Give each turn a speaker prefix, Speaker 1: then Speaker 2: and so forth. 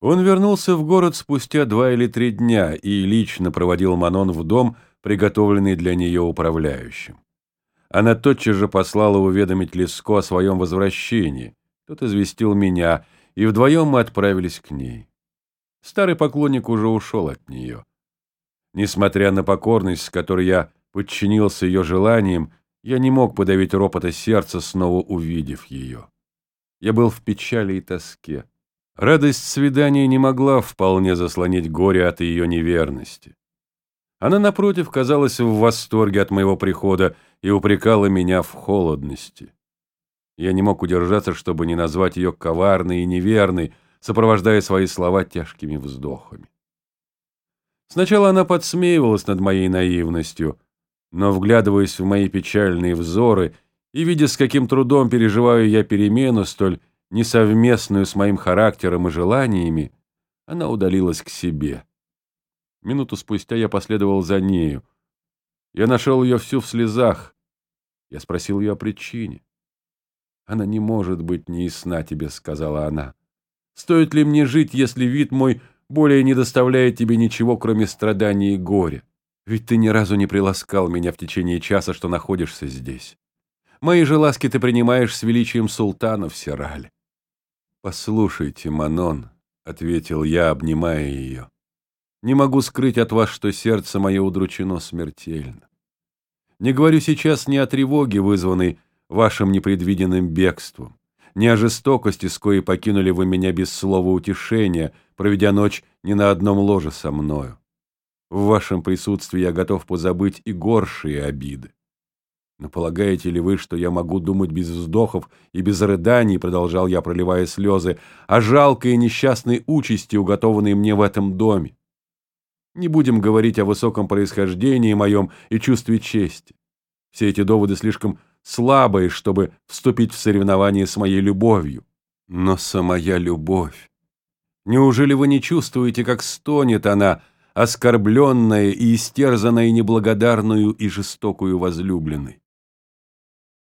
Speaker 1: Он вернулся в город спустя два или три дня и лично проводил Манон в дом, приготовленный для нее управляющим. Она тотчас же послала уведомить Леско о своем возвращении. Тот известил меня, и вдвоем мы отправились к ней. Старый поклонник уже ушел от нее. Несмотря на покорность, с которой я подчинился ее желаниям, я не мог подавить ропота сердца, снова увидев ее. Я был в печали и тоске. Радость свидания не могла вполне заслонить горе от ее неверности. Она, напротив, казалась в восторге от моего прихода и упрекала меня в холодности. Я не мог удержаться, чтобы не назвать ее коварной и неверной, сопровождая свои слова тяжкими вздохами. Сначала она подсмеивалась над моей наивностью, но, вглядываясь в мои печальные взоры и видя, с каким трудом переживаю я перемену, столь несовместную с моим характером и желаниями, она удалилась к себе. Минуту спустя я последовал за нею. Я нашел ее всю в слезах. Я спросил ее о причине. «Она не может быть неясна тебе», — сказала она. «Стоит ли мне жить, если вид мой более не доставляет тебе ничего, кроме страданий и горя? Ведь ты ни разу не приласкал меня в течение часа, что находишься здесь. Мои же ласки ты принимаешь с величием султана в Сирале. «Послушайте, Манон», — ответил я, обнимая ее, — «не могу скрыть от вас, что сердце мое удручено смертельно. Не говорю сейчас ни о тревоге, вызванной вашим непредвиденным бегством, ни о жестокости, с коей покинули вы меня без слова утешения, проведя ночь не на одном ложе со мною. В вашем присутствии я готов позабыть и горшие обиды. «Но полагаете ли вы, что я могу думать без вздохов и без рыданий, — продолжал я, проливая слезы, — о жалкой и несчастной участи, уготованной мне в этом доме? Не будем говорить о высоком происхождении моем и чувстве чести. Все эти доводы слишком слабые, чтобы вступить в соревнование с моей любовью. Но самая любовь... Неужели вы не чувствуете, как стонет она, оскорбленная и истерзанная неблагодарную и жестокую возлюбленной?